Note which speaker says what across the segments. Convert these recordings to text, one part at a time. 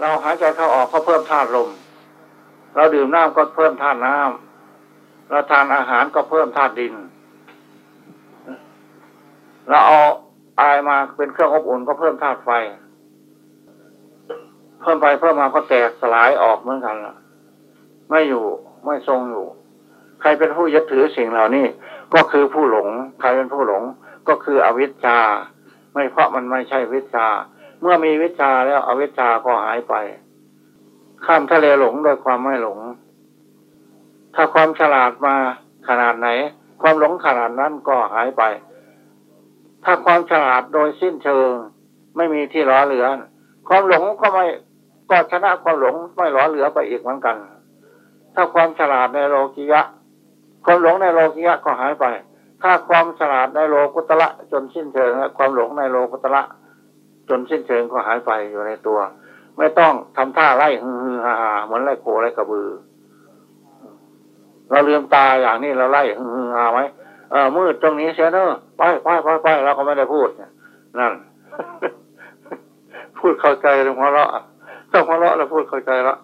Speaker 1: เราหายใจเข้าออกก็เพิ่มธาตุลม เราดื่มน้ำก็เพิ่มธาตุน้ำเราทานอาหารก็เพิ่มธาตุดิน เราเอาอายมาเป็นเครื่องอบอุ่นก็เพิ่มธาตุไฟ เพิ่มไปเพิ่มมาก็แตกสลายออกเหมือนกันละไม่อยู่ไม่ทรงอยู่ ใครเป็นผู้ยึดถือสิ่งเหล่านี้ ก็คือผู้หลง ใครเป็นผู้หลง ก็คืออวิชชา ไม่เพราะมันไม่ใช่วิชา เมื่อมีวิชาแล้วอวิชาก็หายไป ข้ามทะเลหลงโดยความไม่หลง ถ้าความฉลาดมาขนาดไหน ความหลงขนาดนั้นก็หายไป ถ้าความฉลาดโดยสิ้นเชิง ไม่มีที่ล้อเหลือ ความหลงก็ไม่ก็ชนะความหลงไม่ล้อเหลือไปอีกเหมือนกัน ถ้าความฉลาดในโลกิยะ ความหลงในโลกิยะก็หายไป ถ้าความฉลาดในโลกุตละจนสิ้นเชิงและความหลงในโลกุตละ จนสิ้นเชิงก็หายไปอยู่ในตัว ไม่ต้องทำท่าไล่ฮือฮาฮาเหมือนไล่โคไล่กระบือ เราเลืมตาอย่างนี้เราไล่ฮือฮาไหมเออมืดตรงนี้เสียเนอะไปไปไปไปเราก็ไม่ได้พูดนั่น พูดเข้าใจหรือหัวเราะต้องหัวเราะแล้วพูดเข้าใจละ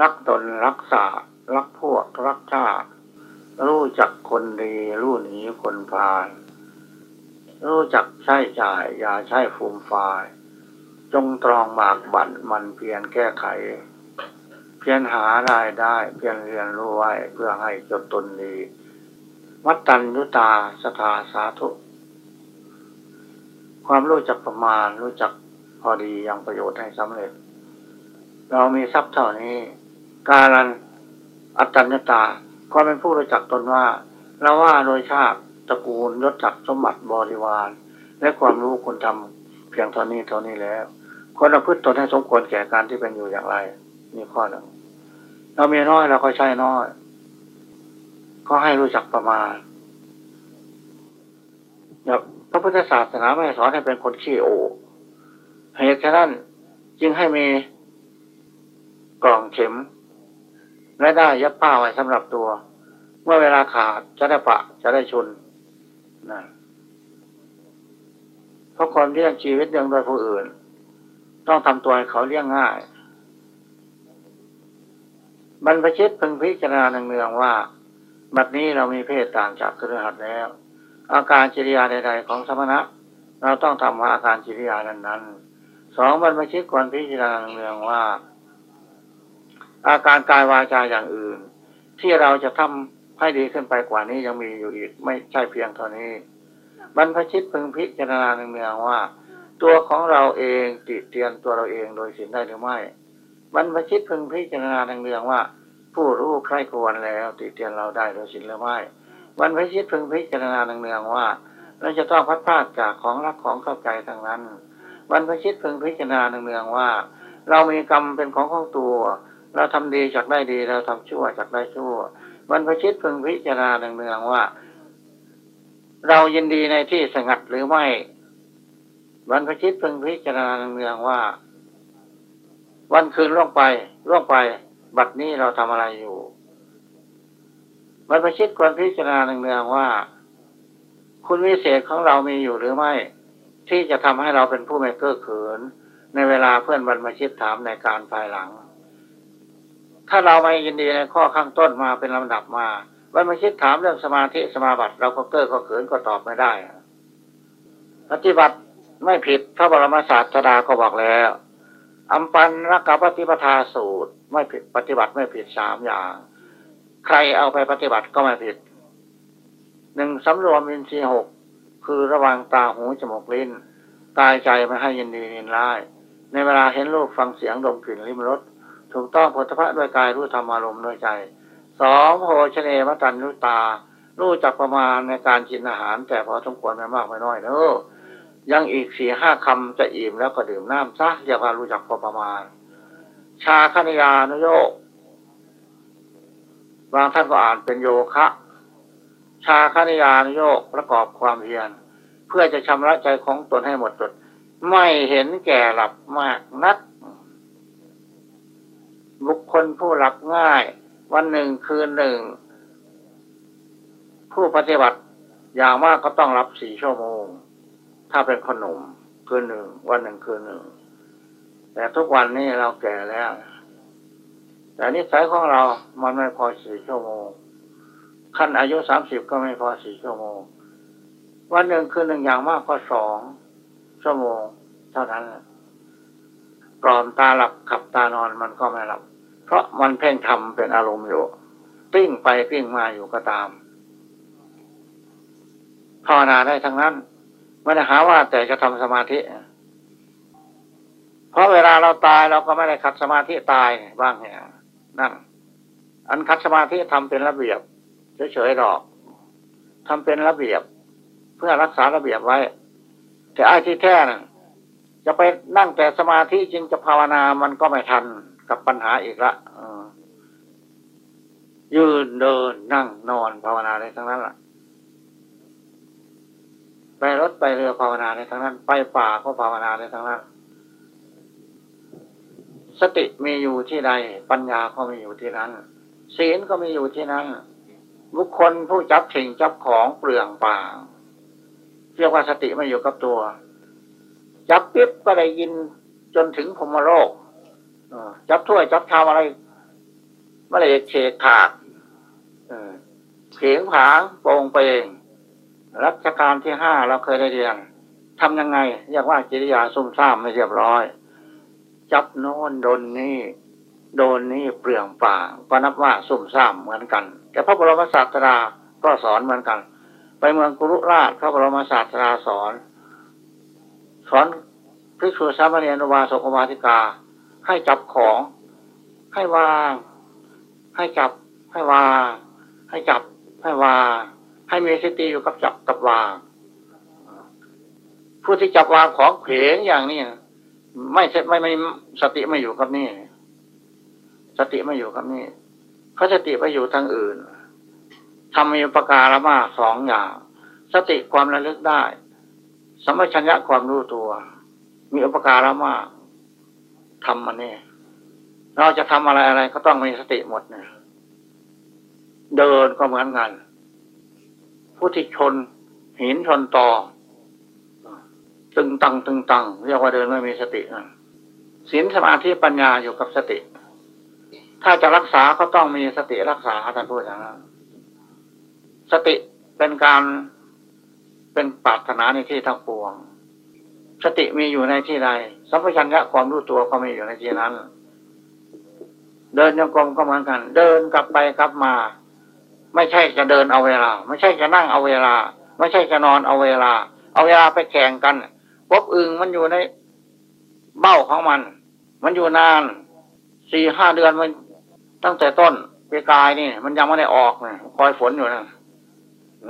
Speaker 1: รักตนรักษารักพวกรักชาติรู้จักคนดี รู้หนีคนพาล รู้จักใช้จ่าย อย่าใช้ฟูมฟายจงตรองหมากบั่นมันเพียรแก้ไข เพียรหารายได้ เพียรเรียนรู้ไว้เพื่อให้จดตนดีวัตตัญญุตาสถาสาธุ ความรู้จักประมาณรู้จักพอดียังประโยชน์ให้สำเร็จ เรามีทรัพย์เท่านี้ การันอัตตัญญตาความเป็นผู้รู้จักตนว่าเราว่าโดยชาติ ตระกูลยศจักสมบัติบริวาร และความรู้คุณทำเพียงเท่านี้เท่านี้แล้วควรประพฤติตนให้สมควรแก่การที่เป็นอยู่อย่างไรนี่ข้อหนึ่งเรามีน้อยเราก็ใช้น้อย ก็ให้รู้จักประมาณแบบพระพุทธศาสนาไม่สอนให้เป็นคนขี้โอเหตุฉะนั้นจึงให้มีกล่องเข็ม และได้ยัดผ้าไว้สำหรับตัว เมื่อเวลาขาดจะได้ปะจะได้ชน นะเพราะคนเลี้ยงชีวิตเลี้ยงโดยผู้อื่น ต้องทำตัวให้เขาเลี้ยงง่ายบรรพชิตพึงพิจารณาเนืองๆว่า บัดนี้เรามีเพศต่างจากครือขัดแล้ว อาการจิริยาใด ๆ ของสมณะ เราต้องทำว่าอาการจิริยานั้นๆสองบรรพชิตควรพิจารณาเนืองๆว่า อาการกายวาจาอย่างอื่น ที่เราจะทำ ให้ดีขึ้นไปกว่านี้ยังมีอยู่อีก ไม่ใช่เพียงเท่านี้ บรรพชิตพึงพิจารณาเนืองว่า ตัวของเราเองติเตียนตัวเราเองโดยสินได้หรือไม่ บรรพชิตพึงพิจารณาเนืองว่า ผู้รู้ใครควรแล้วติเตียนเราได้โดยสินหรือไม่บรรพชิตพึงพิจารณาเนืองว่าเราจะต้องพัดพลาดจากของรักของเข้าใจทั้งนั้น บรรพชิตพึงพิจารณาเนืองว่า เรามีกรรมเป็นของของตัว เราทำดีจากได้ดีเราทำชั่วจากได้ชั่ว บรรพชิตพึงพิจารณาเนืองๆว่า เรายินดีในที่สงัดหรือไม่ บรรพชิตพึงพิจารณาเนืองๆว่า วันคืนล่วงไปล่วงไป บัดนี้เราทำอะไรอยู่บรรพชิตควรพิจารณาเนืองๆว่า คุณวิเศษของเรามีอยู่หรือไม่ ที่จะทำให้เราเป็นผู้ไม่เก้อเขิน ในเวลาเพื่อนบรรพชิตถามในการภายหลัง ถ้าเราไม่ยินดีในข้อข้างต้นมาเป็นลำดับมาบรรพชิตถามเรื่องสมาธิสมาบัติเราก็เก้อก็เขินก็ตอบไม่ได้ ปฏิบัติไม่ผิดพระบรมศาสดาก็บอกแล้วอัมปันรักกับปฏิปทาสูตร ไม่ผิดปฏิบัติไม่ผิดสามอย่าง ใครเอาไปปฏิบัติก็ไม่ผิดหนึ่งสำรวมอินทรีย์หกคือระวังตาหูจมูกลิ้นกายใจไม่ให้ยินดียินร้าย ในเวลาเห็นรูปฟังเสียงดมกลิ่นลิ้มรส ถูกต้องผลพะด้วยกายรู้ธรรมอารมณ์ด้วยใจสองโภชเนมตันยุตา รู้จักประมาณในการกินอาหาร แต่พอสมควรไม่มากไม่น้อยเนอะยังอีกสี่ห้าคำจะอิ่มแล้วก็ดื่มน้ำซะอย่าว่ารู้จักพอประมาณ ชาคณิยานุโยกบางท่านก็อ่านเป็นโยคะ ชาคณิยานุโยกประกอบความเพียรเพื่อจะชำระใจของตนให้หมดจดไม่เห็นแก่หลับมากนัก บุคคลผู้หลับง่าย วันหนึ่งคืนหนึ่ง ผู้ปฏิบัติอย่างมากก็ต้องรับสี่ชั่วโมง ถ้าเป็นขนมคืนหนึ่ง วันหนึ่งคืนหนึ่ง แต่ทุกวันนี้เราแก่แล้ว แต่นิสัยของเรามันไม่พอสี่ชั่วโมงขั้นอายุสามสิบก็ไม่พอสี่ชั่วโมง วันหนึ่งคืนหนึ่งอย่างมากก็สองชั่วโมง เท่านั้น กรอมตาหลับขับตานอนมันก็ไม่หลับ เพราะมันเพ่งทำเป็นอารมณ์อยู่ปิ้งไปปิ้งมาอยู่ก็ตามภาวนาได้ทั้งนั้นไม่ได้หาว่าแต่จะทำสมาธิ เพราะเวลาเราตายเราก็ไม่ได้ขัดสมาธิตายบ้างเนี่ยนั่น อันคัดสมาธิทำเป็นระเบียบเฉยๆหรอกทำเป็นระเบียบ เพื่อรักษาระเบียบไว้ แต่ไอ้ที่แท้น่ะ จะไปนั่งแต่สมาธิจริงจะภาวนามันก็ไม่ทันกับปัญหาอีกละยืนเดินนั่งนอนภาวนาได้ทั้งนั้นแหละไปรถไปเรือภาวนาได้ทั้งนั้น ไปป่าก็ภาวนาได้ทั้งนั้น สติมีอยู่ที่ใด ปัญญาก็มีอยู่ที่นั้น ศีลก็มีอยู่ที่นั้นบุคคลผู้จับถิ่งจับของเปลืองป่าเรียกว่าสติไม่อยู่กับตัว จับปิ๊บก็ได้ยินจนถึงพมโรคจับถ้วยจับชามอะไรไม่ได้เฉกขาดเขียงผางโปรงเปงรัชการที่ห้าเราเคยได้เรียนทำยังไงเรียกว่ากิริยาซุ่มซ่ามไม่เรียบร้อย จับโน้นโดนนี่โดนนี่เปลืองป่าก็นับว่าซุ่มซ่ามเหมือนกัน แต่พระบรมศาสดาก็สอนเหมือนกัน ไปเมืองกุรุราชพระบรมศาสดาสอน อนพิสุสามเณรวาสกวาธิกา ให้จับของ ให้วาง ให้จับ ให้วาง ให้จับ ให้วาง ให้มีสติอยู่กับจับกับวาง ผู้ที่จับวางของเขงอย่างนี้ไม่ไม่ไม่สติไม่อยู่กับนี่ สติไม่อยู่กับนี่เขาสติไปอยู่ทางอื่นทำมีประการมาสองอย่าง สติความระลึกได้ สมัชัญญะความรู้ตัว มีอุปการะมากทำมันนี่เราจะทำอะไรอะไรก็ต้องมีสติหมดเนี่ยเดินก็เหมือนกัน ผู้ที่ชนหินชนตอตึงตังตึงตังเรียกว่าเดินไม่มีสติศีลสมาธิปัญญาอยู่กับสติ ถ้าจะรักษาก็ต้องมีสติรักษาท่านพูดอย่างนั้นสติเป็นการ เป็นปรารถนาในที่ทั้งปวง สติมีอยู่ในที่ใด สัมปชัญญะความรู้ตัวก็มีอยู่ในที่นั้น เดินยังกรมก็เหมือนกัน เดินกลับไปกลับมา ไม่ใช่จะเดินเอาเวลา ไม่ใช่จะนั่งเอาเวลา ไม่ใช่จะนอนเอาเวลา เอาเวลาไปแข่งกันพบอึงมันอยู่ในเบ้าของมัน มันอยู่นานสี่ห้าเดือนมันตั้งแต่ต้นไปกายนี่ มันยังไม่ได้ออกนะคอยฝนอยู่นะ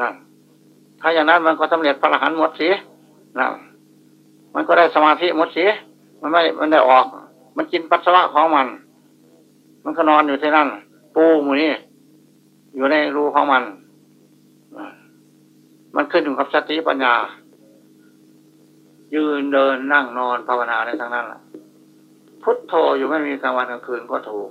Speaker 1: นั่น ถ้าอย่างนั้นมันก็สำเร็จพระอรหันต์หมดสินะมันก็ได้สมาธิหมดสิมันไม่ มันได้ออก มันกินปัสสาวะของมัน มันก็นอนอยู่ที่นั่น ปูหมูนี่อยู่ในรูของมัน มันขึ้นอยู่กับสติปัญญา ยืนเดินนั่งนอนภาวนาในทั้งนั้นแหละพุทโธอยู่ไม่มีกลางวันกลางคืนก็ถูก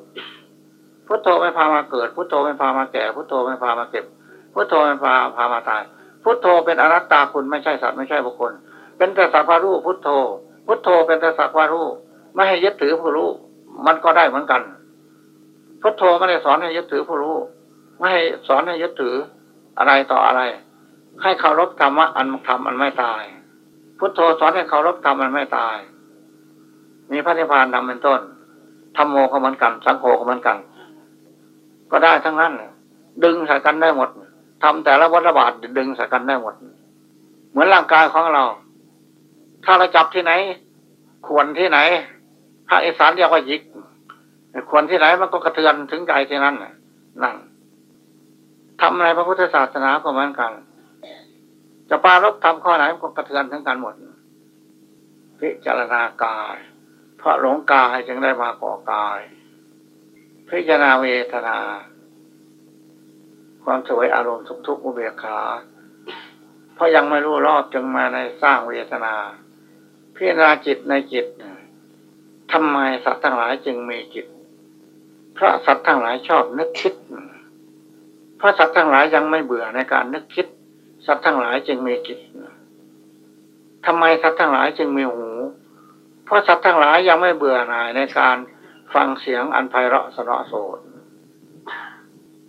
Speaker 1: พุทโธไม่พามาเกิด พุทโธไม่พามาแก่ พุทโธไม่พามาเก็บ พุทโธไม่พาพามาตาย พุทโธเป็นอนัตตาคุณไม่ใช่สัตว์ไม่ใช่บุคคล เป็นแต่สักวารู้พุทโธ พุทโธเป็นแต่สักวารู้ไม่ให้ยึดถือผู้รู้ มันก็ได้เหมือนกัน พุทโธไม่ได้สอนให้ยึดถือผู้รู้ ไม่ให้สอนให้ยึดถืออะไรต่ออะไร ให้เคารพธรรมะอันธรรมอันไม่ตาย พุทโธสอนให้เคารพธรรมอันไม่ตาย มีพระนิพพานนำเป็นต้นธรรมโมก็เหมือนกัน สังโฆก็เหมือนกัน ก็ได้ทั้งนั้นดึงใส่กันได้หมด ทำแต่ละวัฏบาทดึงสกันได้หมด เหมือนร่างกายของเรา ถ้าเราจับที่ไหน ควรที่ไหนภาคอีสานเรียกว่ายิก ควรที่ไหนมันก็กระเทือนถึงใจที่นั่นนั่นทำในพระพุทธศาสนาก็เหมือนกัน จะปารบทำข้อไหนก็กระเทือนทั้งกันหมด พิจารณากาย เพราะหลงกายจึงได้มาก่อกาย พิจารณาเวทนา ความสวยอารมณ์ทุกๆอุเบกขา เพราะยังไม่รู้รอบจึงมาในสร้างเวทนา พิจารณาจิตในจิตทำไมสัตว์ทั้งหลายจึงมีจิต เพราะสัตว์ทั้งหลายชอบนึกคิดพราะสัตว์ทั้งหลายยังไม่เบื่อในการนึกคิด สัตว์ทั้งหลายจึงมีจิตทำไมสัตว์ทั้งหลายจึงมีหู เพราะสัตว์ทั้งหลายยังไม่เบื่อหน่ายในการฟังเสียงอันไพเราะสนอโสด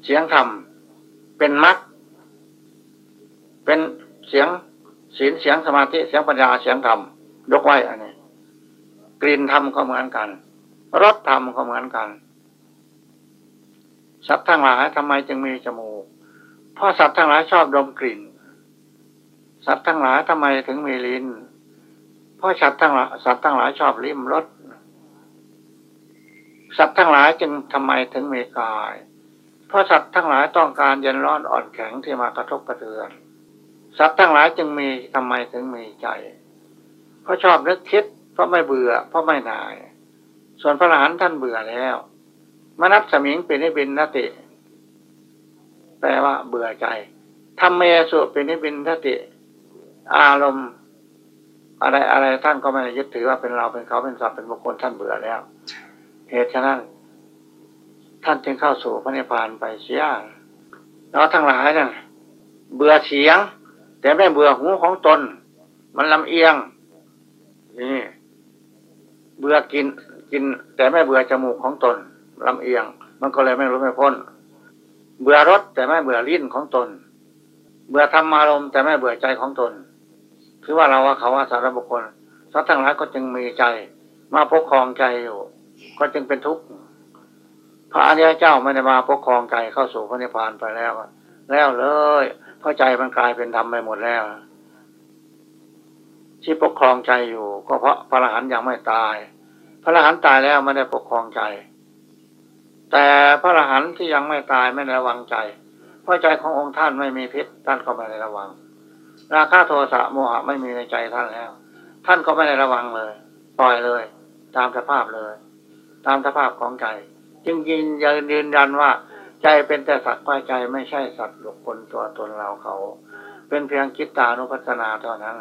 Speaker 1: เสียงธรรม เป็นมัดเป็นเสียงศีลเสียงสมาธิเสียงปัญญาเสียงธรรมยกไว้อันนี้ กลิ่นธรรมก็เหมือนกันรสธรรมก็เหมือนกันสัตว์ทั้งหลายทำไมจึงมีจมูกเพราะสัตว์ทั้งหลายชอบดมกลิ่น สัตว์ทั้งหลายทำไมถึงมีลิ้นเพราะสัตว์ทั้งหลายสัตว์ทั้งหลายชอบลิ้มรสสัตว์ทั้งหลายจึงทำไมถึงมีกาย ราะสัตว์ทั้งหลายต้องการเย็นร้อนอ่อนแข็งที่มากระทบกระเทือน สัตว์ทั้งหลายจึงมีทำไมถึงมีใจ เพราะชอบนึกคิด เพราะไม่เบื่อ เพราะไม่หน่าย ส่วนพระอรหันต์ท่านเบื่อแล้วมนัสมิงเป็นนิบินนติ แปลว่าเบื่อใจทำเมสุเป็นนิบินนติ อารมณ์ อะไรอะไรท่านก็ไม่ยึดถือว่าเป็นเราเป็นเขาเป็นสัตว์เป็นบุคคลท่านเบื่อแล้วเหตุฉะนั้น ท่านจึงเข้าสู่พระนิพพานไปเสียเราทั้งหลายนั่นเบื่อเสียง แต่ไม่เบื่อหูของตน มันลำเอียงนี่เบื่อกินกิน แต่ไม่เบื่อจมูกของตนลำเอียง มันก็เลยไม่รู้ไม่พ้น เบื่อรสแต่ไม่เบื่อลิ้นของตน เบื่อธรรมารมแต่ไม่เบื่อใจของตน คือว่าเราว่าเขาว่าสารบุคคลสัตว์ทั้งหลายก็จึงมีใจ มาปกครองใจอยู่ ก็จึงเป็นทุกข์ พระอริยเจ้าไม่ได้มาปกครองใจเข้าสู่พระนิพพานไปแล้วแล้วเลยเพราะใจมันกลายเป็นธรรมไปหมดแล้ว ที่ปกครองใจอยู่ก็เพราะพระอรหันต์ยังไม่ตาย พระอรหันต์ตายแล้วไม่ได้ปกครองใจ แต่พระอรหันต์ที่ยังไม่ตายไม่ระวังใจเพราะใจขององค์ท่านไม่มีพิษท่านก็ไม่ได้ระวัง ราคะโทสะโมหะไม่มีในใจท่านแล้ว ท่านก็ไม่ได้ระวังเลย ปล่อยเลย ตามสภาพเลย ตามสภาพของใจ จึงยืนยืนยันว่า ใจเป็นแต่สัตว์ว่าใจไม่ใช่สัตว์บุคคลตัวตนเราเขา เป็นเพียงคิดตานุปัสนาเท่านั้น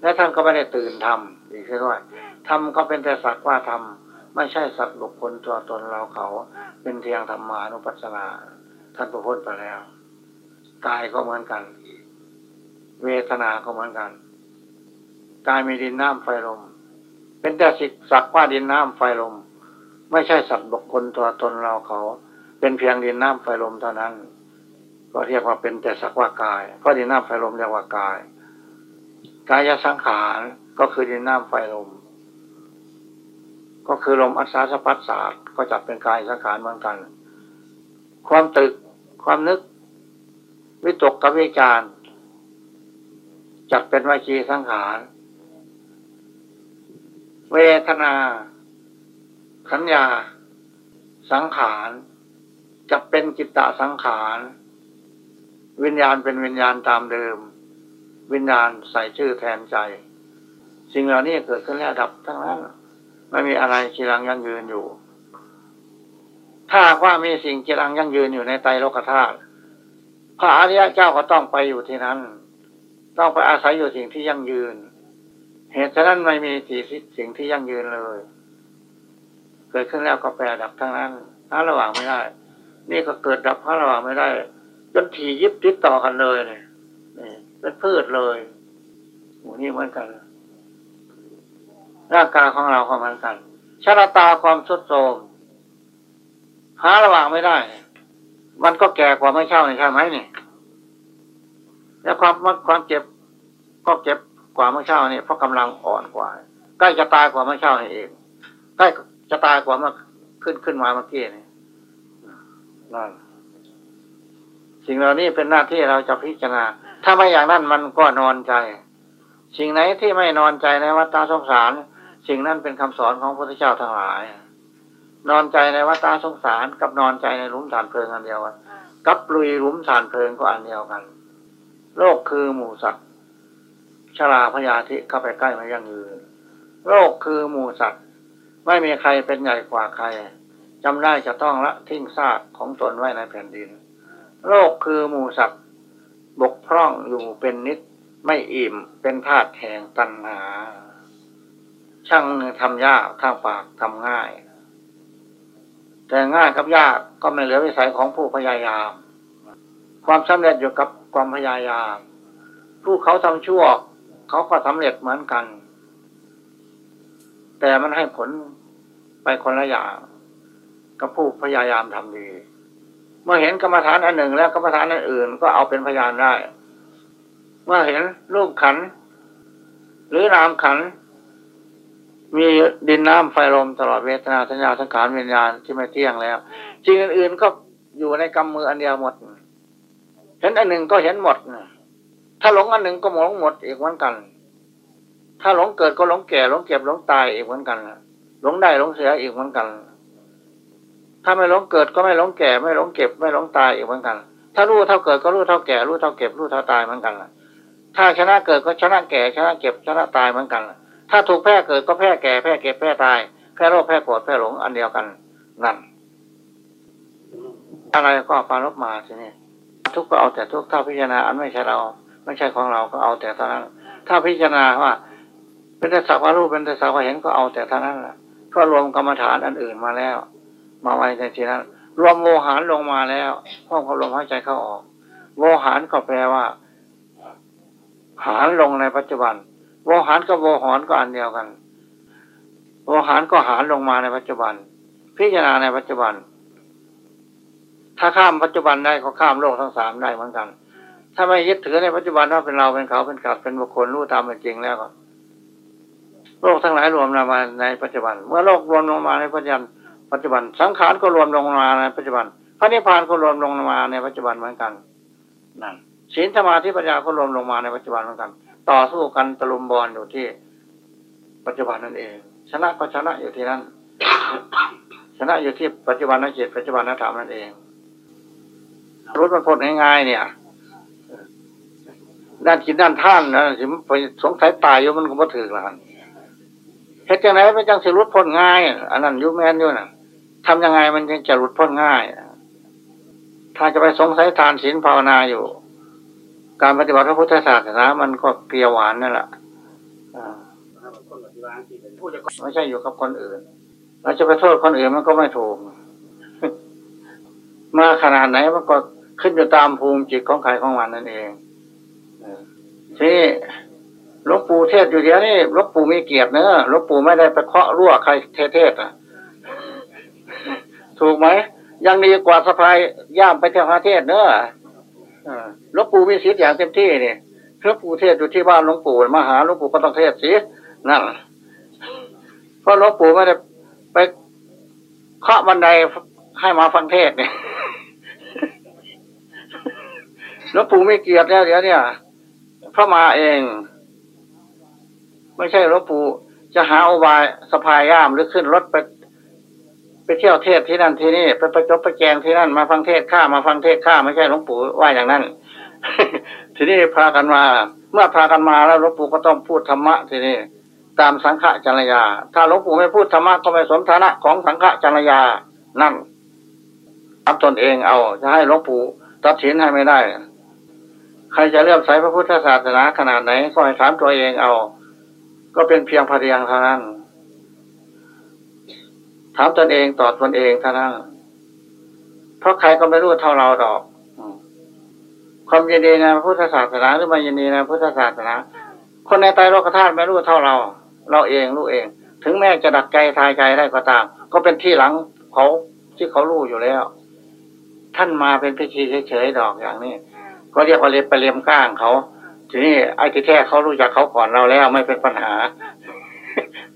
Speaker 1: และท่านก็ไม่ได้ตื่นทำอีกด้วยทำก็เป็นแต่สัตว์ว่าทำไม่ใช่สัตว์บุคคลตัวตนเราเขา เป็นเทียงธรรมานุปัสสนา ท่านประพุทธไปแล้วกายก็เหมือนกัน เวทนาก็เหมือนกันกายมีดินน้ำไฟลม เป็นแต่สิกสักว่าดินน้ำไฟลม ไม่ใช่สัตว์บุคคลตัวตนเราเขา เป็นเพียงดินน้ำไฟลมเท่านั้น ก็เรียกว่าเป็นแต่สักว่ากาย เพราะดินน้ำไฟลมเรียกว่ากาย กายสังขารก็คือดินน้ำไฟลม ก็คือลมอัศสะพัสสาก็จับเป็นกายสังขารเหมือนกัน ความตึกความนึก วิตกกับวิจารจับเป็นวิจีสังขาร เวทนา สัญญา สังขารจะเป็นจิตตสังขาร วิญญาณเป็นวิญญาณตามเดิม วิญญาณใส่ชื่อแทนใจ สิ่งเหล่านี้เกิดขึ้นแล้วดับทั้งนั้น ไม่มีอะไรจีรังยั่งยืนอยู่ ถ้าว่ามีสิ่งจีรังยั่งยืนอยู่ในไตรโลกธาตุพระอริยะเจ้าก็ต้องไปอยู่ที่นั้น ต้องไปอาศัยอยู่สิ่งที่ยั่งยืน เหตุฉะนั้นไม่มีสิ่งสิ่งที่ยั่งยืนเลย กิดขึ้นแล้วก็แปรดับทั้งนั้นหาระหว่างไม่ได้ นี่ก็เกิดดับหาระหว่างไม่ได้จนถี่ยิบติดต่อกันเลยเนี่ยเป็นพืชเลยหมูนี่เหมือนกันร่างกายของเราก็เหมือนกันชะตาความสุดโทมหาระหว่างไม่ได้ มันก็แก่กว่าไม่เช่าใช่ไหมนี่แล้วความความเจ็บก็เจ็บกว่าไม่เช่านี่เพราะกำลังอ่อนกว่าใกล้จะตายกว่าไม่เช่านี่เองใกล้ จะตายกว่ามื่อขึ้นขึ้นมาเมื่อกี้นี่นั่นสิ่งเหล่านี้เป็นหน้าที่เราจะพิจารณา ถ้าไม่อย่างนั้นมันก็นอนใจ สิ่งไหนที่ไม่นอนใจในวัฏฏะสงสาร สิ่งนั้นเป็นคำสอนของพระพุทธเจ้าทั้งหลาย นอนใจในวัฏสงสารกับนอนใจในหลุมฐานเพลิงอันเดียวกันกับลุยหลุมฐานเพลิงก็อันเดียวกัน โลกคือหมู่สัตว์ชราพยาธิเข้าไปใกล้มายั่งยืนโลกคือหมู่สัตว์ ไม่มีใครเป็นใหญ่กว่าใครจำได้จะต้องละทิ้งซากของตนไว้ในแผ่นดิน โลกคือหมูสัตว์บกพร่องอยู่เป็นนิดไม่อิ่มเป็นธาตุแห่งตัณหา ช่างทำยากทางปากทำง่าย แต่ง่ายกับยากก็ไม่เหลือวิสัยของผู้พยายาม ความสำเร็จอยู่กับความพยายาม ผู้เขาทำชั่ว เขาก็สำเร็จเหมือนกัน แต่มันให้ผล ไปคนละอย่างกับผู้พยายามทำดี เมื่อเห็นกรรมฐานอันหนึ่งแล้วกรรมฐานอันอื่น ก็เอาเป็นพยานได้ เมื่อเห็นรูปขัน หรือนามขัน มีดินน้ำไฟลมตลอดเวทนาสัญญาสังขารวิญญาณที่ไม่เที่ยงแล้วจริงอื่นๆก็อยู่ในกำมืออันเดียวหมด เห็นอันหนึ่งก็เห็นหมดถ้าหลงอันหนึ่งก็หลงหมดอีกเหมือนกัน ถ้าหลงเกิดก็หลงแก่หลงเก็บหลงตายอีกเหมือนกัน หลงได้หลงเสียอีกเหมือนกัน ถ้าไม่หลงเกิดก็ไม่หลงแก่ ไม่หลงเก็บ ไม่หลงตายอีกเหมือนกัน ถ้ารู้เท่าเกิดก็รู้เท่าแก่รู้เท่าเก็บรู้เท่าตายเหมือนกันถ้าชนะเกิดก็ชนะแก่ชนะเก็บชนะตายเหมือนกัน ถ้าถูกแพ้เกิดก็แพ้แก่แพ้เก็บแพ้ตายแพ้โรคแพ้โกรธแพ้หลงอันเดียวกันนั่นอะไรก็ปารบมาทีนี้ทุกก็เอาแต่ทุกถ้าพิจารณาอันไม่ใช่เรา ไม่ใช่ของเราก็เอาแต่เท่านั้น ถ้าพิจารณาว่า เป็นแต่สักว่ารู้เป็นแต่สักว่าเห็นก็เอาแต่เท่านั้นแหละ ก็รวมกรรมฐานอันอื่นมาแล้ว มาไว้ในที่นั้น รวมโมหารลงมาแล้วห้องเขาลมหายใจเข้าออกโมหารก็แปลว่า หารลงในปัจจุบันโวหารกับโวหอนก็อันเดียวกันโวหารก็หารลงมาในปัจจุบัน พิจารณาในปัจจุบัน ถ้าข้ามปัจจุบันได้ก็ข้ามโลกทั้งสามได้เหมือนกัน ถ้าไม่ยึดถือในปัจจุบันว่าเป็นเราเป็นเขาเป็นกัดเป็นบุคคลรู้ตามเป็นจริงแล้วก็ โลกทั้งหลายรวมลงมาในปัจจุบัน เมื่อโลกรวมลงมาในปัจจุบัน ปัจจุบัน สังขารก็รวมลงมาในปัจจุบัน พระนิพพานก็รวมลงมาในปัจจุบันเหมือนกัน นั่นศีลสมาธิปัญญาก็รวมลงมาในปัจจุบันเหมือนกัน ต่อสู้กันตะลุมบอลอยู่ที่ ปัจจุบันนั่นเอง ชนะก็ชนะอยู่ที่นั่น ชนะอยู่ที่ปัจจุบันนั่นจิตปัจจุบันนั่นธรรมนั่นเองรู้มันพ้นง่ายๆเนี่ยด้านจิตด้านท่านนะสิไปสงสัยตายอยู่มันก็บ่ถือละ เหตุจังไหนเป็นจังสิรุดพ้นง่าย อันนั้นยุแมนอยู่น่ะทำยังไงมันจะรุดพ้นง่าย ถ้าจะไปสงสัยทานศีลภาวนาอยู่ การปฏิบัติพระพุทธศาสนา มันก็เกลียวหวานนั่นแหละไม่ใช่อยู่กับคนอื่น เราจะไปโทษคนอื่นมันก็ไม่ถูก มาขนาดไหนมันก็ขึ้นอยู่ตามภูมิจิตของใครของมันนั่นเองที่ หลวงปู่เทศอยู่เดียวนี่หลวงปู่มีเกียรติเนอะหลวงปู่ไม่ได้ไปเคาะรั่วใครเทศอะ ถูกไหมยังดีกว่าสะพายย่ามไปเที่ยวพระเทศเนอะหลวงปู่มีสิทธิ์อย่างเต็มที่นี่หลวงปู่เทศอยู่ที่บ้านหลวงปู่มาหาหลวงปู่ก็ต้องเทศสินั่นเพราะหลวงปู่ไม่ได้ไปเคาะบันไดให้มาฟังเทศเนี่ยหลวงปู่ไม่เกียรติแล้วเดี๋ยวเนี่ยพระมาเอง ไม่ใช่หลวงปู่จะหาอุบายสะพายย่ามหรือขึ้นรถไปไปเที่ยวเทศที่นั่นที่นี่ไปประจบประแจงที่นั่นมาฟังเทศข้ามาฟังเทศข้าไม่ใช่หลวงปู่ว่าอย่างนั้น ทีนี้พากันมา เมื่อพากันมาแล้วหลวงปู่ก็ต้องพูดธรรมะทีนี้ตามสังฆจรรยา ถ้าหลวงปู่ไม่พูดธรรมะก็ไม่สมฐานะของสังฆจรรยานั่นทำตนเองเอา จะให้หลวงปู่ตัดสินให้ไม่ได้ ใครจะเลื่อมใสพระพุทธศาสนาขนาดไหนก็ให้ถามตัวเองเอา ก็เป็นเพียงพเพียงเท่านั้น ถามตนเองตอบตนเองเท่านั้น เพราะใครก็ไม่รู้เท่าเราดอก ความยินดีในพุทธศาสนาหรือไม่ยินดีในพุทธศาสนา คนในใจโลกธาตุไม่รู้เท่าเรา เราเองรู้เอง ถึงแม้จะดักใจทายใจได้ก็ตาม ก็เป็นที่หลังเขาที่เขารู้อยู่แล้ว ท่านมาเป็นพิธีเฉยๆดอกอย่างนี้ ก็เรียกว่าเลียไปเลียมก้างเขา ทีนี้ไอ้ที่แท้เขารู้จักเขาก่อนเราแล้วไม่เป็นปัญหา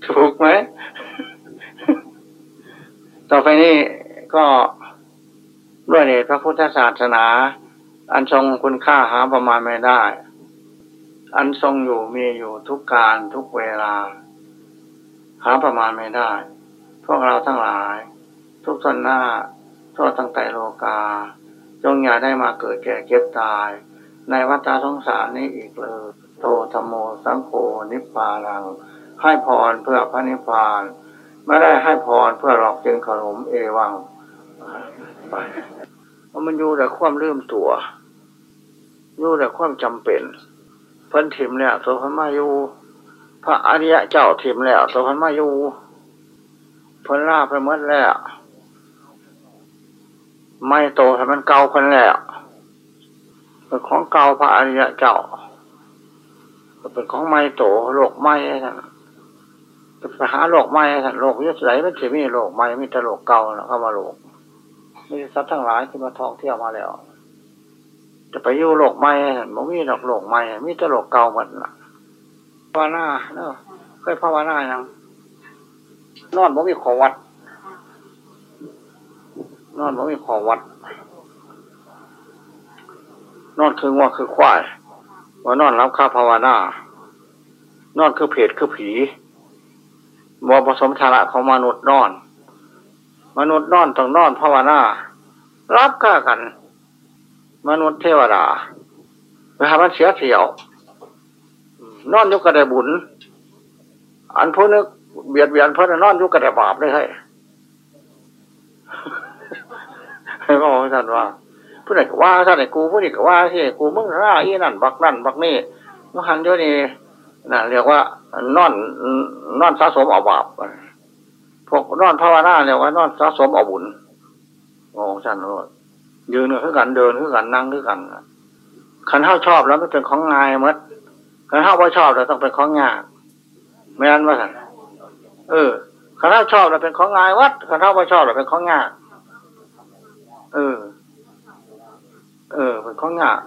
Speaker 1: ถูกไหม ต่อไปนี้ก็ด้วยเดชพระพุทธศาสนา อันทรงคุณค่าหาประมาณไม่ได้ อันทรงอยู่มีอยู่ทุกการทุกเวลา หาประมาณไม่ได้ พวกเราทั้งหลาย ทุกทนหน้าทั่วตั้งแต่โลกา จงอย่าได้มาเกิดแก่เก็บตาย ในวัฏสงสารนี้อีกเลยโตธโมสังโฆนิพพานัง ให้พรเพื่อพระนิพพาน ไม่ได้ให้พรเพื่อหลอกกินขนมเอวังไปมันอยู่แต่ความลืมตัวอยู่แต่ความจำเป็นเพิ่นถิมแล้วตัวพันมาอยู่พระอริยะเจ้าถิมแล้วตัวพันมาอยู่เพิ่นลาไปเมื่อแล้วไม่โตให้มันเก่าเพิ่นแล้ว เป็นของเก่าพระอริยะเจ้าเป็นของไม่โตโลกไม่นั่นจะไปหาโลกใหม่ท่านโลกยุคไหนมันจะมีโลกใหม่มีแต่โลกเก่าแล้วเข้ามาโลกมีสัตว์ทั้งหลายที่มาท่องเที่ยวมาแล้ว จะไปอยู่โลกใหม่ท่านบ่มีดอกโลกใหม่มีแต่โลกเก่าหมดล่ะภาวนาเนาะเคยภาวนายังนอนบ่มีขอวัด นอนบ่มีขอวัด นอนคือว่าคือควายว่านอนรับค่าภาวนานอนคือเพศคือผีบ่ผสมชาระของมนุษย์นอน มนุษย์นอนต้องนอนภาวนารับค่ากัน มนุษย์เทวดาไปหามันเสียเที่ยวนอนยุกกระไดบุญ อันผู้นึกเบียดเบียนเพื่อนนอนยุกกระไดบาปเลยให้ให้บอกท่านว่า ผู้ไหนก็ว่าท่านไหนกูผู้นี้ก็ว่าที่กูมึงร่าอีนั่นบักนั่นบักนี่มหันเดี๋ยวนี้น่ะเรียกว่านอนนอนสะสมเอาบาปพวกนอนภาวนาเรียกว่านอนสะสมเอาบุญโอ้ท่านว่ายืนคือกันเดินคือกันนั่งคือกันขันเท้าชอบแล้วไม่เป็นของงายมัดขันเท้าว่าชอบแล้วต้องเป็นของยากไม่นั้นว่าท่านเออขันเท้าชอบแล้วเป็นของงายวัดขันเท้าว่าชอบแล้วเป็นของยากเออ เออเป็นของยาก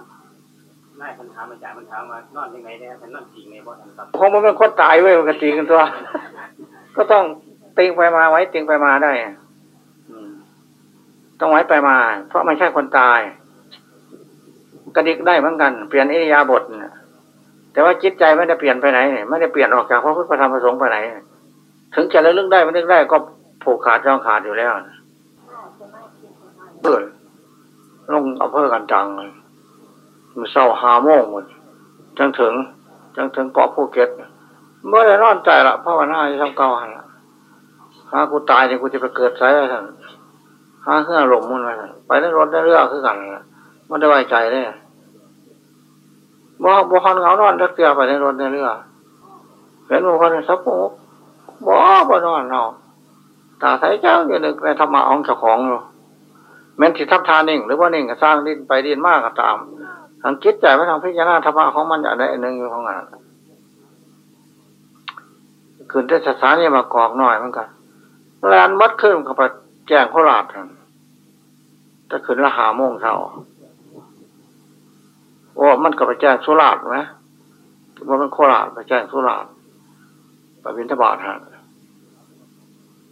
Speaker 2: ไม่คนถามอาจารย์มันถามว่านอนยังไงเนี่ยฉันนอนจริงไหมบ่ทันครับ
Speaker 1: คงมันเป็นคนตายเว้ยมันก็ตีกันตัว ก็ต้องติงไปมาไว้ติงไปมาได้อืมต้องไว้ไปมา เพราะไม่ใช่คนตาย กระดิกได้เหมือนกัน เปลี่ยนอิริยาบถน่ะแต่ว่าจิตใจไม่ได้เปลี่ยนไปไหนไม่ได้เปลี่ยนออกจากพระพุทธธรรมประสงค์ไปไหน ถึงจะระลึกได้ไม่นึกได้ก็ผูกขาดจองขาดอยู่แล้วเปิด ลงอำเภอกันจังเลยมันเศร้าหาโมงหมดจังถึง จังถึงเกาะภูเก็ตเมื่อได้นอนใจละภาวนาที่ทำเก่าหันละหากูตายเนี่ยกูจะไปเกิดไสอะไรท่านหาเครื่องหลมมันไว้ท่านไปในรถได้เรื่องคือกันละมันได้ไว้ใจเลยบ่บ่คันเหงานอนจักเตียไปในรถได้เรื่อเห็นบ่คนสับปกบ่บ่นอนเนาะตาใสเจ้าอยู่นึกในธรรมะของเจ้าของอยู่ แม้นสิทับทานนิ่งหรือว่านิ่งก็สร้างดินไปดินมากก็ตามทางคิดใจไม่ทางพิจารณาธรรมะของมันอย่างใดอันหนึ่งอยู่ของมันขึ้นได้สถานีมากอกหน่อยเหมือนกันแลนมัดขึ้นกับไปแจ้งโคราชนั่ขึ้นละหาโมงเช้าโอ้มันก็ไปแจ้งสุราษฎร์ไหมว่ามันโคราชไปแจ้งสุราษฎร์ไปบินทบาทฮะ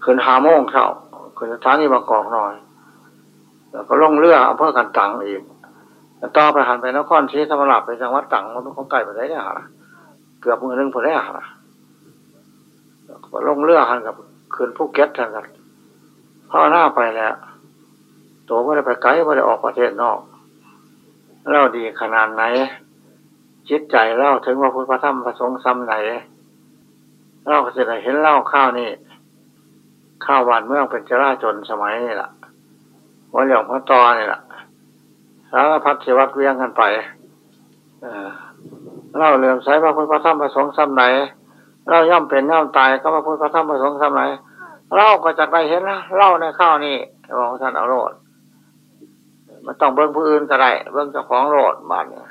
Speaker 1: ขึ้นหาโมงเช้าขึ้นสถานีมากอกหน่อย แล้วก็ล่องเรืออำเภอกันตังอีกต่อไปหันไปนครศรีธรรมราชไปจังหวัดตังมันของไก่ไปได้เนี่ยฮะเกือบมือหนึ่งพอได้ฮะล่องเรือหันกับคืนภูเก็ตทันกันพ่อหน้าไปแล้วตัวไม่ได้ไปไกลไม่ได้ออกประเทศนอกเล่าดีขนาดไหน จิตใจเล่าถึงว่าพุทธธรรมประสงค์ซ้ำไหนเล่าก็จะได้เห็นเล่าข้าวนี่ข้าวหวานเมืองเป็นจราจนสมัยนี่แหละ วันหลวงพ่อตอนี่แหละสารพัดชีวัดเวียงกันไปเออเล่าเรื่องใช้พระพุทธธรรมประสงค์ซ้ำไหนเล่าย่อมเป็นย่อมตายก็พระพุทธธรรมประสงค์ซ้ำไหนเล่าก็จะไปเห็นนะเล่าในข้าวนี่บอกท่านเอาโรดมันต้องเบิ้งผู้อื่นก็ได้เบิ้งเจ้าของโรดบานเนี่ย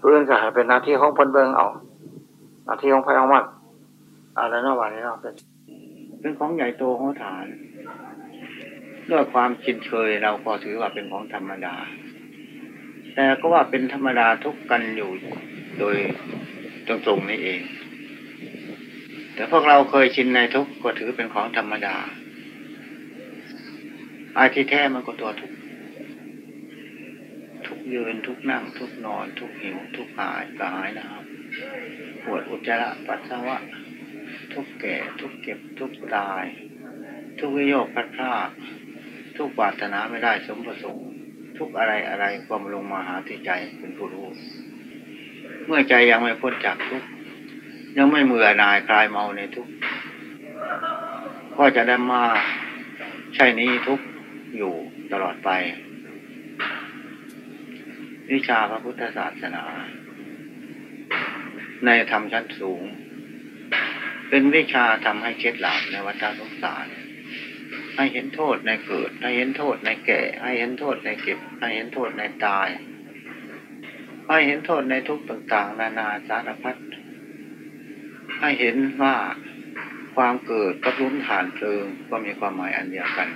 Speaker 1: ผู้อื่นก็ให้เป็นหน้าที่ของเพิ่นเบิ้งเอาหน้าที่ของพระองค์มันอะไรนะวันนี้เนาะเป็นเป็นของใหญ่โตของฐาน ด้วยความชินเคยเราก็ถือว่าเป็นของธรรมดา แต่ก็ว่าเป็นธรรมดาทุกกันอยู่โดยตรงๆนี่เอง แต่พวกเราเคยชินในทุกก็ถือเป็นของธรรมดาอาที่แท้มันก็ตัวทุกทุกยืนทุกนั่ง ทุกนอน ทุกหิว ทุกหายกระหายนะครับปวดอุจจาระปัสสาวะ ทุกแก่ ทุกเก็บ ทุกตาย ทุกวิโยคพัดพลาด ทุกปรารถนาไม่ได้สมประสงค์ ทุกอะไรอะไรความลงมาหาที่ใจเป็นผู้รู้ เมื่อใจยังไม่พ้นจากทุกยังไม่เมื่อนายคลายเมาในทุกก็จะได้มาใช่นี้ทุกอยู่ตลอดไป วิชาพระพุทธศาสนา ในธรรมชั้นสูง เป็นวิชาทำให้เคล็ดลับในวัฏสงสาร ให้เห็นโทษในเกิด ให้เห็นโทษในแก่ ให้เห็นโทษในเก็บ ให้เห็นโทษในตาย ให้เห็นโทษในทุกต่างๆ นานาสารพัดให้เห็นว่าค
Speaker 3: วามเกิดกับลุ้มฐานเพลิงก็มีความหมายอันเดียวกัน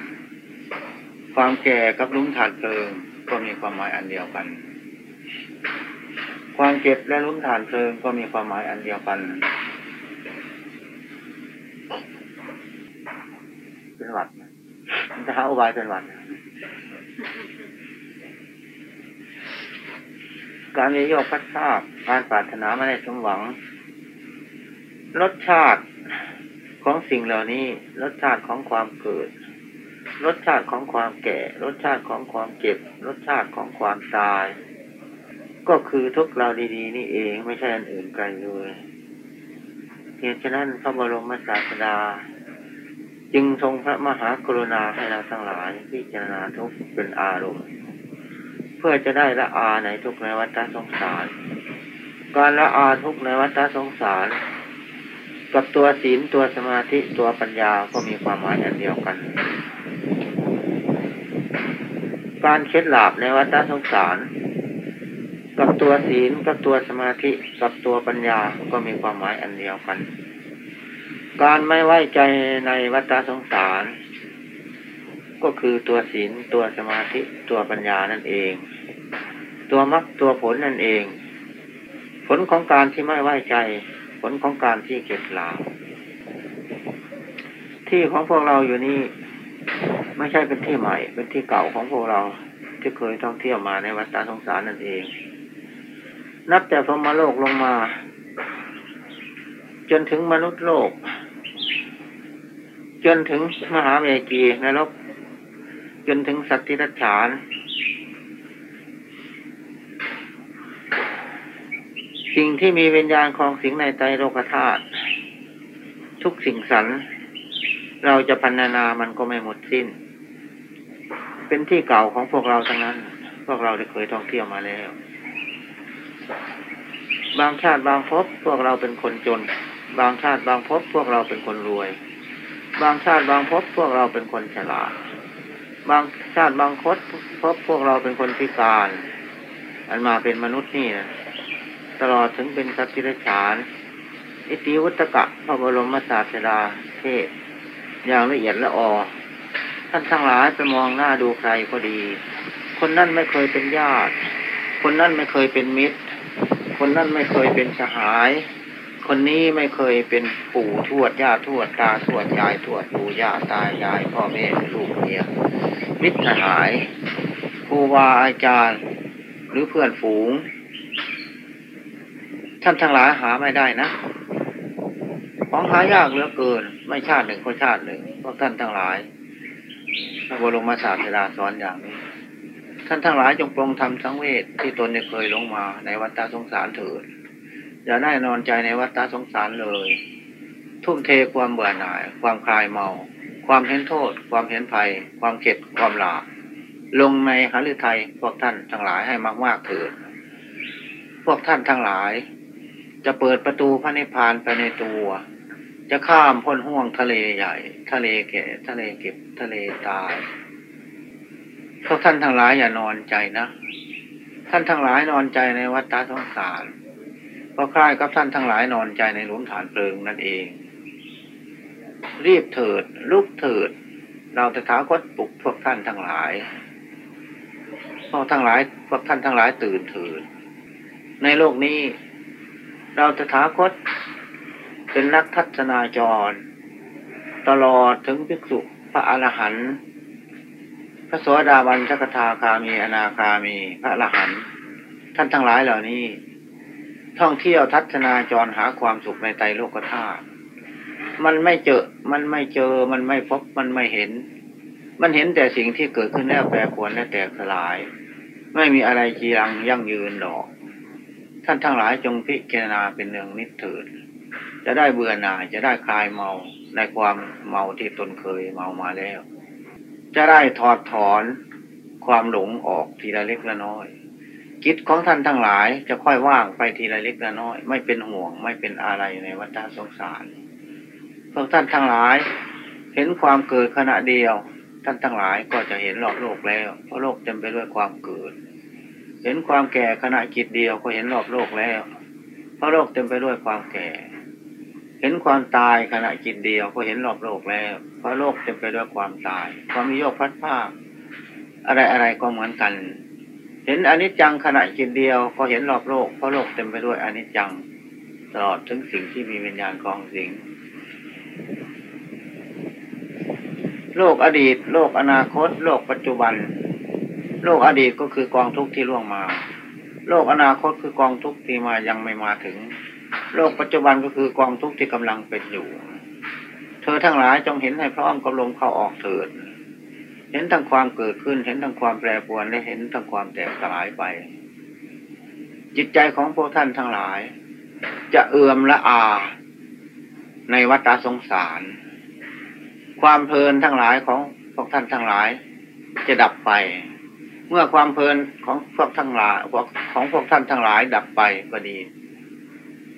Speaker 3: ความแก่กับลุ้มฐานเพลิงก็มีความหมายอันเดียวกัน ความเก็บและลุ้มฐานเพลิงก็มีความหมายอันเดียวกันเป็นหวัดมัน จะหาอุบายเป็นวัดการมีโยกพัดทราบการปรารถนาไม่ได้สมหวัง รสชาติของสิ่งเหล่านี้ รสชาติของความเกิด รสชาติของความแก่ รสชาติของความเก็บ รสชาติของความตาย ก็คือทุกเราดีๆ นี่เองไม่ใช่อันอื่นไกลเลยเหตุฉะนั้นพระบรมศาสดา จึงทรงพระมหากรุณาให้เราทั้งหลายพิจารณาทุกเป็นอารมณ์ เพื่อจะได้ละอาในทุกในวัฏสงสาร การละอาทุกในวัฏสงสาร กับตัวศีลตัวสมาธิตัวปัญญาก็มีความหมายอันเดียวกัน การเคล็ดลาบในวัฏสงสาร กับตัวศีลกับตัวสมาธิ กับตัวปัญญาก็มีความหมายอันเดียวกัน การไม่ไว้ใจในวัฏสงสาร ก็คือตัวศีลตัวสมาธิตัวปัญญานั่นเอง ตัวมรรคตัวผลนั่นเอง ผลของการที่ไม่ไว้ใจ ผลของการที่เก็บลาที่ของพวกเราอยู่นี่ไม่ใช่เป็นที่ใหม่ เป็นที่เก่าของพวกเราที่เคยท่องเที่ยวมาในวัฏสงสารนั่นเอง นับแต่พรหมโลกลงมา จนถึงมนุษย์โลก จนถึงมหาเมกีนรก จนถึงสัตว์ที่รัจฉานสิ่งที่มีวิญญาณคลองสิงในใจโลกธาตุทุกสิ่งสรรเราจะพันนามันก็ไม่หมดสิ้น เป็นที่เก่าของพวกเราทั้งนั้น พวกเราได้เคยท่องเที่ยวมาแล้ว บางชาติบางภพพวกเราเป็นคนจน บางชาติบางภพพวกเราเป็นคนรวย บางชาติบางภพพวกเราเป็นคนฉลาด บางชาติบางคตพบพวกเราเป็นคนพิการ อันมาเป็นมนุษย์นี่นะตลอดถึงเป็นสัตว์ที่ไรฉานอิติวุตกะพระบรมศาสดาเทศอย่างละเอียดละออท่านทั้งหลายไปมองหน้าดูใครก็ดี คนนั่นไม่เคยเป็นญาติ คนนั่นไม่เคยเป็นมิตร คนนั่นไม่เคยเป็นสหาย คนนี้ไม่เคยเป็นปู่ทวดย่าทวดตาทวดยายทวดปู่ย่าตายายพ่อแม่ลูกเมียมิตรสหายครูบาอาจารย์ หรือเพื่อนฝูง ท่านทั้งหลายหาไม่ได้นะ ของหายากเหลือเกิน ไม่ชาติหนึ่งก็ชาติหนึ่งพวกท่านทั้งหลายพระบรมศาสดาสอนอย่างนี้ท่านทั้งหลายจงปรงทำสังเวชที่ตนเคยลงมาในวัฏสงสารเถิด อย่าได้นอนใจในวัฏสงสารเลย ทุ่มเทความเบื่อหน่าย ความคลายเมา ความเห็นโทษ ความเห็นภัย ความเข็ดความหลาลงในหฤทัยพวกท่านทั้งหลายให้มากๆเถิดพวกท่านทั้งหลาย จะเปิดประตูพระนิพพานไปในตัว จะข้ามพ้นห่วงทะเลใหญ่ ทะเลแก่ทะเลเก็บทะเลตายพวกท่านทั้งหลายอย่านอนใจนะ ท่านทั้งหลายนอนใจในวัฏฏะสงสาร ก็คล้ายกับท่านทั้งหลายนอนใจในหลุมฐานเพลิงนั่นเอง รีบเถิด ลุกเถิด เราจะท้าคตปลุกพวกท่านทั้งหลายพวกทั้งหลายพวกท่านทั้งหลายตื่นเถิด ในโลกนี้ เราจะท้าคตเป็นนักทัศนาจร ตลอดถึงภิกษุพระอรหันต์พระโสดาบันสกทาคามีอนาคามี พระอรหันต์ท่านทั้งหลายเหล่านี้ ท่องเที่ยวทัศนาจรหาความสุขในไตโลกธาตุมันไม่เจอ มันไม่เจอ มันไม่พบ มันไม่เห็น มันเห็นแต่สิ่งที่เกิดขึ้นแล้วแปรปรวนและแตกสลาย ไม่มีอะไรจีรังยั่งยืนดอก ท่านทั้งหลายจงพิจารณาเป็นเนืองนิดเถิดจะได้เบื่อหน่ายจะได้คลายเมาในความเมาที่ตนเคยเมามาแล้ว จะได้ถอดถอนความหลงออกทีละเล็กละน้อย จิตของท่านทั้งหลายจะค่อยว่างไปทีละเล็กละน้อย ไม่เป็นห่วงไม่เป็นอะไรในวัฏสงสารพวกท่านทั้งหลาย เห็นความเกิดขณะเดียว ท่านทั้งหลายก็จะเห็นรอบโลกแล้ว เพราะโลกเต็มไปด้วยความเกิด เห็นความแก่ขณะจิตเดียวก็เห็นรอบโลกแล้ว เพราะโลกเต็มไปด้วยความแก่ เห็นความตายขณะจิตเดียวก็เห็นรอบโลกแล้ว เพราะโลกเต็มไปด้วยความตาย ความมีโยกพัดผ้าอะไรอะไรก็เหมือนกัน เห็นอนิจจังขณะจิตเดียวก็เห็นรอบโลกเพราะโลกเต็มไปด้วยอนิจจังตลอดถึงสิ่งที่มีวิญญาณกองสิงโลกอดีต โลกอนาคต โลกปัจจุบัน โลกอดีตก็คือกองทุกข์ที่ล่วงมา โลกอนาคตคือกองทุกข์ที่มายังไม่มาถึง โลกปัจจุบันก็คือกองทุกข์ที่กำลังเป็นอยู่ เธอทั้งหลายจงเห็นให้พร้อมกับลมเข้าออกเถิด เห็นทั้งความเกิดขึ้น เห็นทั้งความแปรปรวนและเห็นทั้งความแตกสลายไป จิตใจของพวกท่านทั้งหลาย จะเอื่อมละอาในวัฏสงสาร ความเพลินทั้งหลายของพวกท่านทั้งหลาย จะดับไป เมื่อความเพลินของพวกทั้งหลายของพวกท่านทั้งหลายดับไปก็ดี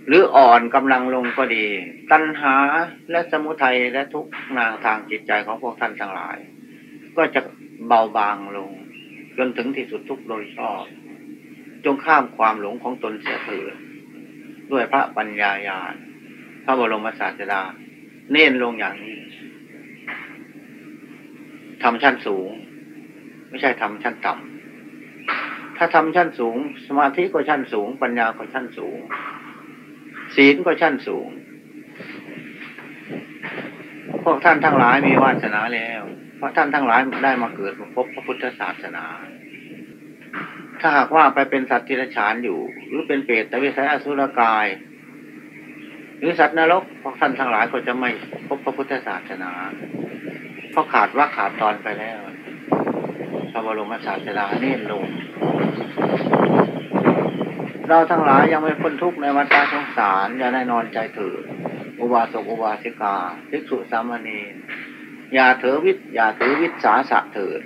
Speaker 3: หรืออ่อนกำลังลงก็ดี ตัณหาและสมุทัยและทุกนางทางจิตใจของพวกท่านทั้งหลาย ก็จะเบาบางลง จนถึงที่สุดทุกโดยชอบ จงข้ามความหลงของตนเสียเถิดด้วยพระปัญญาญาณพระบรมศาสดา เน้นลงอย่างนี้ทำชั้นสูง ไม่ใช่ทำชั้นต่ำถ้าทำชั้นสูง สมาธิก็ชั้นสูง ปัญญาก็ชั้นสูง ศีลก็ชั้นสูง พวกท่านทั้งหลายมีวาสนาแล้ว เพราะท่านทั้งหลายได้มาเกิดมาพบพระพุทธศาสนา ถ้าหากว่าไปเป็นสัตว์ที่รฉานอยู่ หรือเป็นเปรตแต่วิสัยอสุรกาย หรือสัตว์นรกพวกท่านทั้งหลายก็จะไม่พบพระพุทธศาสนาเพราะขาดว่าขาดตอนไปแล้วพระบรมศาสดาเน้นลง เราทั้งหลายยังไม่พ้นทุกข์ในวัฏสงสารอย่าได้นอนใจถืออุบาสกอุบาสิกา ภิกษุสามเณร อย่าเถือวิทอย่าถือวิสาสะเถิด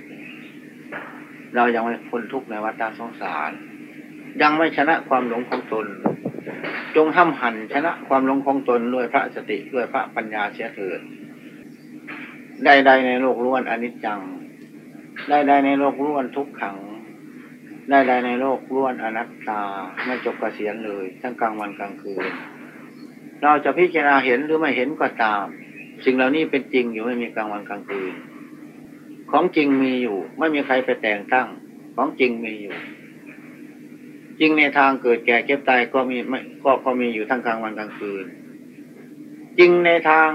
Speaker 3: เรายังไม่พ้นทุกข์ในวัฏสงสาร ยังไม่ชนะความหลงของตน จงห้ำหันชนะความหลงของตนด้วยพระสติด้วยพระปัญญาเสียเถิดใดๆในโลกล้วนอนิจจังใดๆในโลกล้วนทุกขังใดๆในโลกล้วนอนัตตาไม่จบกเกษียณเลย ทั้งกลางวันกลางคืน เราจะพิจารณาเห็นหรือไม่เห็นก็ตาม สิ่งเหล่านี้เป็นจริงอยู่ไม่มีกลางวันกลางคืน ของจริงมีอยู่ ไม่มีใครไปแต่งตั้ง ของจริงมีอยู่ จริงในทางเกิดแก่เก็บตายก็มีไม่ก็ก็มีอยู่ทั้งกลางวันกลางคืน จริงในทาง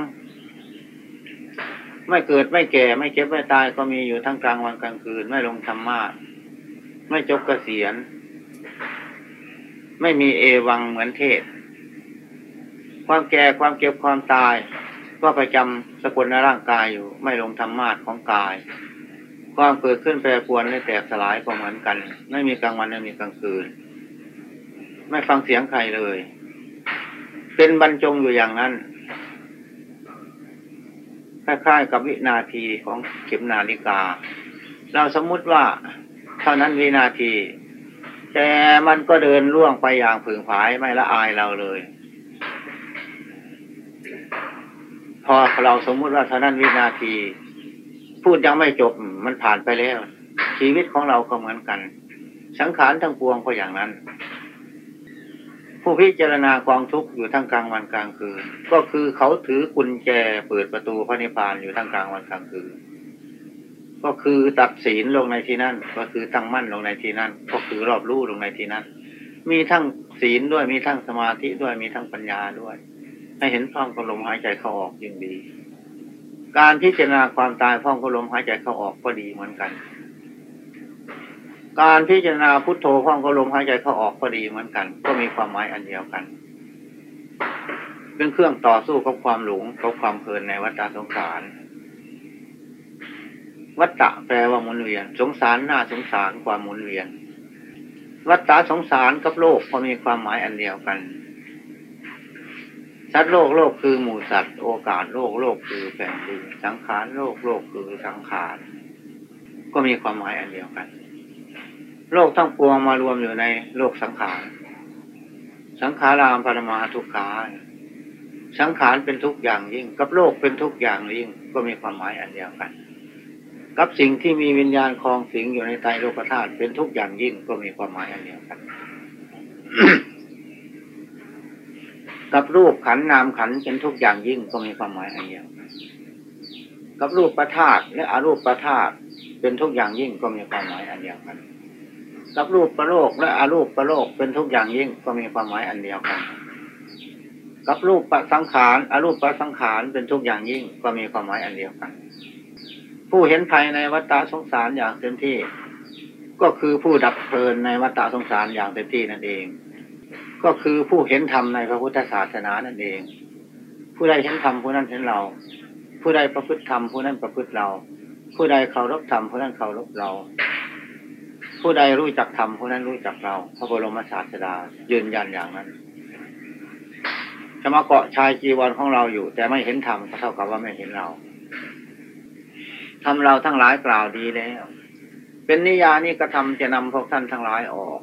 Speaker 3: ไม่เกิดไม่แก่ ไม่เก็บไม่ตายก็มีอยู่ทั้งกลางวันกลางคืน ไม่ลงธรรมะไม่จบเกษียณไม่มีเอวังเหมือนเทศ ความแก่ความเก็บความตาย ก็ประจำสกุลในร่างกายอยู่ ไม่ลงธรรมาทของกายความเกิดขึ้นแปรปรวนและแตกสลายก็เหมือนกัน ไม่มีกลางวันไม่มีกลางคืน ไม่ฟังเสียงใครเลย เป็นบรรจงอยู่อย่างนั้นคล้ายๆกับวินาทีของเข็มนาฬิกา เราสมมุติว่าเท่านั้นวินาที แต่มันก็เดินล่วงไปอย่างผึ่งผายไม่ละอายเราเลย พอเราสมมุติว่าเท่านั้นวินาที พูดยังไม่จบมันผ่านไปแล้ว ชีวิตของเราก็เหมือนกัน สังขารทั้งปวงก็อย่างนั้น ผู้พิจารณากองทุกข์อยู่ทั้งกลางวันกลางคืน ก็คือเขาถือกุญแจเปิดประตูพระนิพพานอยู่ทั้งกลางวันกลางคืนก็คือตัดศีลลงในที่นั่น ก็คือตั้งมั่นลงในที่นั่น ก็คือรอบรู้ลงในที่นั้นมีทั้งศีลด้วยมีทั้งสมาธิด้วยมีทั้งปัญญาด้วย ให้เห็นพร้อมกับลมหายใจเข้าออกยิ่งดี การพิจารณาความตายพร้อมกับลมหายใจเข้าออกก็ดีเหมือนกัน การพิจารณาพุทโธพร้อมกับลมหายใจเข้าออกก็ดีเหมือนกัน ก็มีความหมายอันเดียวกัน เป็นเครื่องต่อสู้กับความหลงกับความเพลินในวัฏสงสาร วัตตะแปลว่าหมุนเวียน สงสารหน้าสงสารความหมุนเวียน วัตตะสงสารกับโลกก็มีความหมายอันเดียวกัน สัตว์โลกโลกคือหมู่สัตว์ โอกาสโลกโลกคือแผ่นดินสังขารโลกโลกคือสังขารก็มีความหมายอันเดียวกัน โลกทั้งปวงมารวมอยู่ในโลกสังขาร สังขารามปรมาทุกขาสังขารเป็นทุกอย่างยิ่ง กับโลกเป็นทุกอย่างยิ่ง ก็มีความหมายอันเดียวกัน กับสิ่งที่มีวิญญาณคลองสิงอยู่ในใจโลกธาตุเป็นทุกอย่างยิ่งก็มีความหมายอันเดียวกัน กับรูปขันนามขันเป็นทุกอย่างยิ่งก็มีความหมายอันเดียวกับรูปประธาตและอารูปประธาตเป็นทุกอย่างยิ่งก็มีความหมายอันเดียวกันกับรูปประโลกและอารูปประโลกเป็นทุกอย่างยิ่งก็มีความหมายอันเดียวกัน กับรูปประสังขารอารูปประสังขารเป็นทุกอย่างยิ่งก็มีความหมายอันเดียวกัน ผู้เห็นภัยในวัฏฏะสงสารอย่างเต็มที่ ก็คือผู้ดับเพลินในวัฏฏะสงสารอย่างเต็มที่นั่นเอง ก็คือผู้เห็นธรรมในพระพุทธศาสนานั่นเอง ผู้ใดเห็นธรรมผู้นั้นเห็นเรา ผู้ใดประพฤติธรรมผู้นั้นประพฤติเรา ผู้ใดเคารพธรรมผู้นั้นเคารพเรา ผู้ใดรู้จักธรรมผู้นั้นรู้จักเรา พระบรมศาสดายืนยันอย่างนั้นจะมาเกาะชายจีวรของเราอยู่ แต่ไม่เห็นธรรมก็เท่ากับว่าไม่เห็นเราทำเราทั้งหลายกล่าวดีแล้ว เป็นนิยานิกระทำจะนำพวกท่านทั้งหลายออก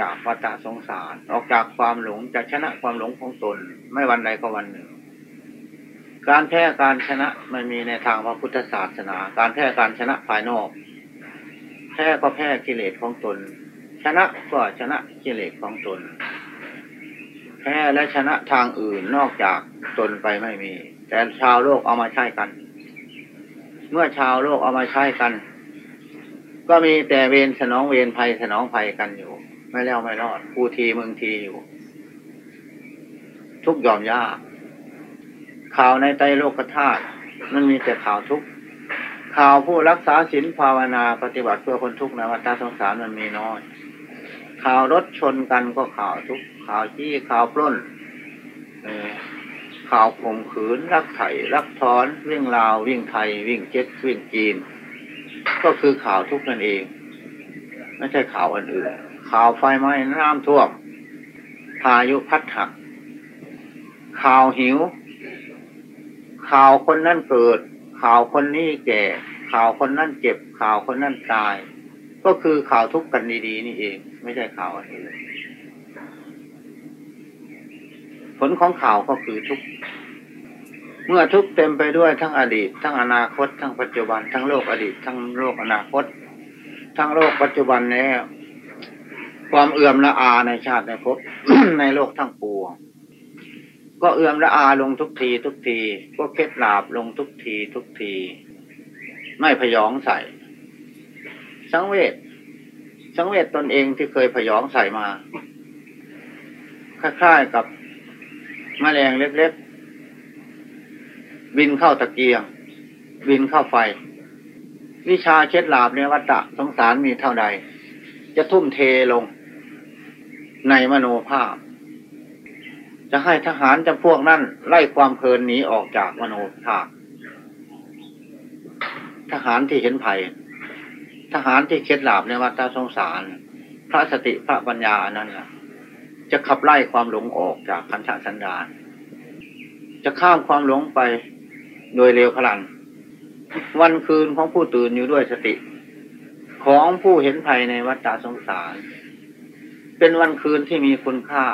Speaker 3: จากวัฏสงสาร ออกจากความหลงจะชนะความหลงของตน ไม่วันใดก็วันหนึ่ง การแพ้การชนะไม่มีในทางพระพุทธศาสนา การแพ้การชนะภายนอก แพ้ก็แพ้กิเลสของตน ชนะก็ชนะกิเลสของตน แพ้และชนะทางอื่นนอกจากตนไปไม่มี แต่ชาวโลกเอามาใช้กัน เมื่อชาวโลกเอามาใช้กันก็มีแต่เวรสนองเวรภัยสนองภัยกันอยู่ ไม่แล้วไม่รอดกูทีมึงทีอยู่ ทุกยอมยากข่าวในไตรโลกธาตุมันมีแต่ข่าวทุกข่าวผู้รักษาศีลภาวนาปฏิบัติเพื่อคนทุกข์ในวัฏสงสารมันมีน้อยข่าวรถชนกันก็ข่าวทุกข่าวจี้ข่าวปล้นข่าวข่มขืน รักไถ่รักทอนวิ่งราว วิ่งไทย วิ่งเจ็ดวิ่งจีน ก็คือข่าวทุกนั่นเอง ไม่ใช่ข่าวอันอื่น ข่าวไฟไหม้น้ำท่วม พายุพัดหัก ข่าวหิว ข่าวคนนั่นเกิด ข่าวคนนี้แก่ ข่าวคนนั่นเจ็บ ข่าวคนนั่นตาย ก็คือข่าวทุกข์กันดีๆ นี่เอง ไม่ใช่ข่าวอันอื่นผลของข่าวก็คือทุกข์เมื่อทุกข์เต็มไปด้วยทั้งอดีต ทั้งอนาคต ทั้งปัจจุบัน ทั้งโลกอดีต ทั้งโลกอนาคต ทั้งโลกปัจจุบันนี้ ความเอื่อมละอาในชาติในภพในโลกทั้งปวงก็เอื่อมละอาลงทุกทีทุกที ก็เคล็ดลาบลงทุกทีทุกที ไม่พยองใส่ สังเวชสังเวชตนเองที่เคยพยองใส่มาคล้ายๆกับมแมลงเล็กๆบินเข้าตะเกียง บินเข้าไฟ วิชาเช็ดลาบในวัฏฏะสงสารมีเท่าใด จะทุ่มเทลง ในมโนภาพ จะให้ทหารจำพวกนั้นไล่ความเพลินหนีออกจากมโนภาพ ทหารที่เห็นภัย ทหารที่เช็ดลาบในวัฏสงสาร พระสติพระปัญญานั้นจะขับไล่ความหลงออกจากคันธสันดานจะข้ามความหลงไปโดยเร็วพลัน วันคืนของผู้ตื่นอยู่ด้วยสติ ของผู้เห็นภัยในวัฏสงสาร เป็นวันคืนที่มีคุณค่า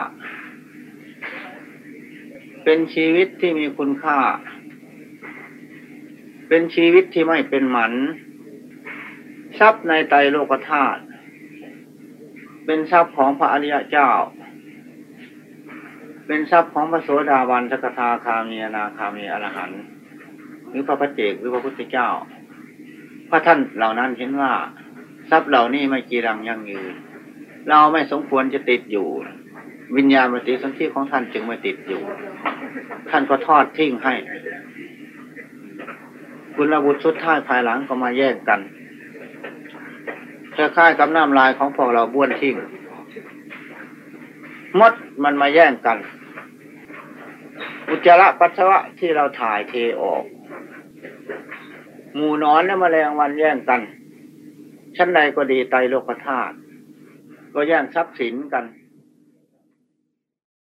Speaker 3: เป็นชีวิตที่มีคุณค่า เป็นชีวิตที่ไม่เป็นหมัน ทรัพย์ในไตโลกธาตุ เป็นทรัพย์ของพระอริยเจ้า เป็นทรัพย์ของพระโสดาบันสกทาคามีนาคามีอรหันต์หรือพระพัจเจกหรือพระพุทธเจ้า พระท่านเหล่านั้นเห็นว่า ทรัพย์เหล่านี้ไม่กีรังยั่งยืน เราไม่สมควรจะติดอยู่ วิญญาณมติสันติของท่านจึงไม่ติดอยู่ ท่านก็ทอดทิ้งให้ คุณระบุตรสุดท้ายภายหลังก็มาแยกกันคล้ายๆกับน้ำลายของพวกเราบ้วนทิ้งมดมันมาแย่งกัน อุจจาระปัสสาวะที่เราถ่ายเทออกหมูนอนและแมลงวันแย่งกัน ชั้นใดก็ดีไตโลกธาตุ ก็แย่งทรัพย์สินกัน